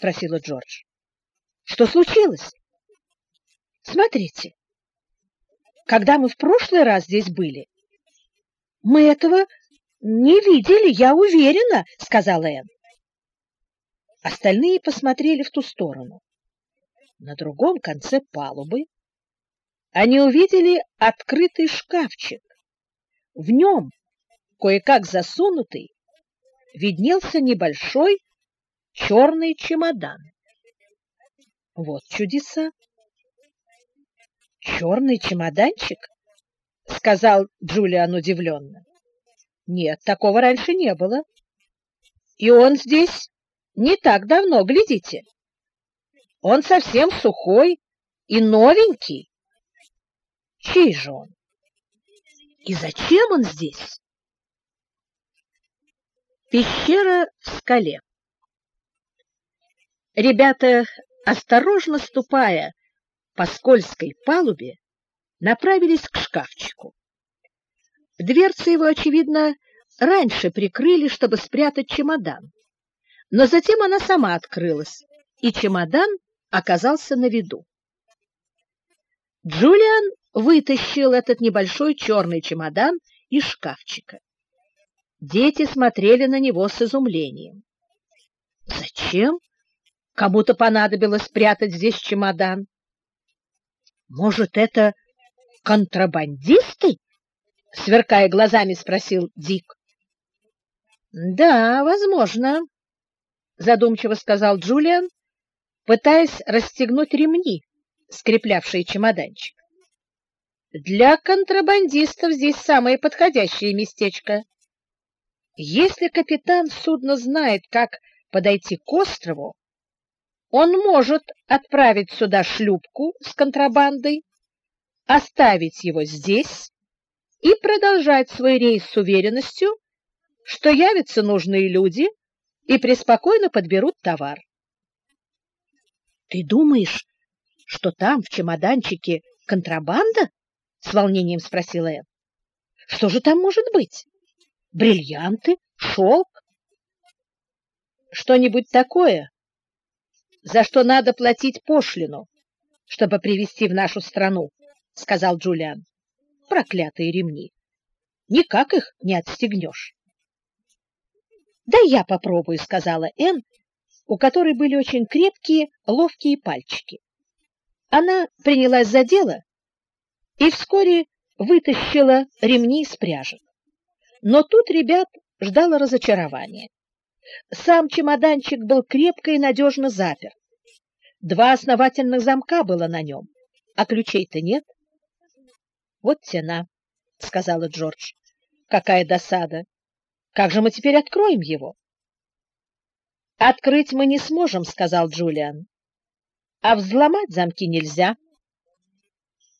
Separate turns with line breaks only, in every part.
спросила Джордж. Что случилось? Смотрите. Когда мы в прошлый раз здесь были, мы этого не видели, я уверена, сказала Энн. Остальные посмотрели в ту сторону. На другом конце палубы они увидели открытый шкафчик. В нем, кое-как засунутый, виднелся небольшой черный чемодан. Вот чудеса! Черный чемоданчик? Сказал Джулиан удивленно. Нет, такого раньше не было. И он здесь не так давно, глядите. Он совсем сухой и новенький. Чей же он? И зачем он здесь? Пещера в скале. Ребята, осторожно ступая по скользкой палубе, направились к шкафчику. Дверцы его, очевидно, раньше прикрыли, чтобы спрятать чемодан. Но затем она сама открылась, и чемодан оказался на виду. Джулиан вытащил этот небольшой черный чемодан из шкафчика. Дети смотрели на него с изумлением. Зачем? Кому-то понадобилось спрятать здесь чемодан. Может, это контрабандисты? Сверкая глазами, спросил Дик. Да, возможно, задумчиво сказал Джулиан, пытаясь расстегнуть ремни, скреплявшие чемоданчик. Для контрабандистов здесь самое подходящее местечко. Если капитан судна знает, как подойти к острову, он может отправить сюда шлюпку с контрабандой, оставить его здесь и продолжать свой рейс с уверенностью, что явятся нужные люди и преспокойно подберут товар. Ты думаешь, что там в чемоданчике контрабанда? с волнением спросила Энн. Что же там может быть? Бриллианты, шелк? Что-нибудь такое, за что надо платить пошлину, чтобы привезти в нашу страну, сказал Джулиан. Проклятые ремни. Никак их не отстегнешь. Да я попробую, сказала Энн, у которой были очень крепкие, ловкие пальчики. Она принялась за дело и вскоре вытащила ремни из пряжек. Но тут ребят ждало разочарование. Сам чемоданчик был крепко и надежно заперт. Два основательных замка было на нем, а ключей-то нет. Вот тена, сказала Джордж. Какая досада! Как же мы теперь откроем его? Открыть мы не сможем, сказал Джулиан. А взломать замки нельзя.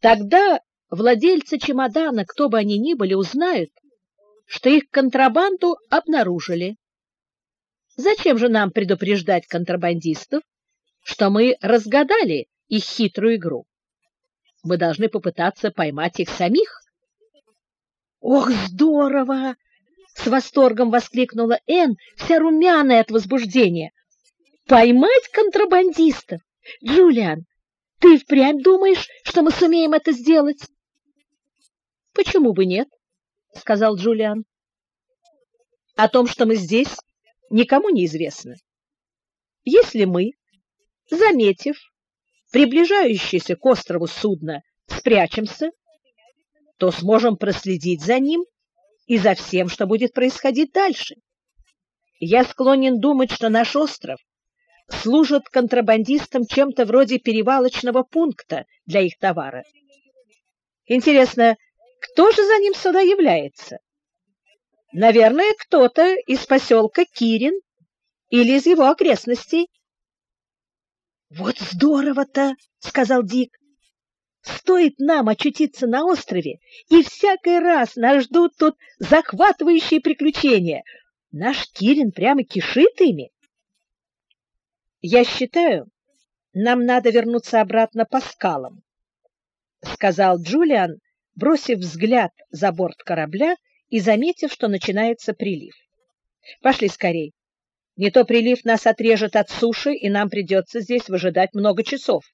Тогда владельцы чемодана, кто бы они ни были, узнают, что их контрабанду обнаружили. Зачем же нам предупреждать контрабандистов, что мы разгадали их хитрую игру? Мы должны попытаться поймать их самих. Ох, здорово! С восторгом воскликнула Энн, вся румяная от возбуждения. Поймать контрабандистов? Джулиан, ты впрямь думаешь, что мы сумеем это сделать? Почему бы нет? сказал Джулиан. О том, что мы здесь, никому не известно. Если мы, заметив приближающееся к острову судно, спрячемся, то сможем проследить за ним и за всем, что будет происходить дальше. Я склонен думать, что наш остров служит контрабандистам чем-то вроде перевалочного пункта для их товара. Интересно, кто же за ним сюда является? Наверное, кто-то из поселка Кирин или из его окрестностей. Вот здорово-то, сказал Дик. Стоит нам очутиться на острове, и всякий раз нас ждут тут захватывающие приключения. Наш Кирин прямо кишит ими. Я считаю, нам надо вернуться обратно по скалам, сказал Джулиан, бросив взгляд за борт корабля и заметив, что начинается прилив. Пошли скорей. Не то прилив нас отрежет от суши, и нам придется здесь выжидать много часов.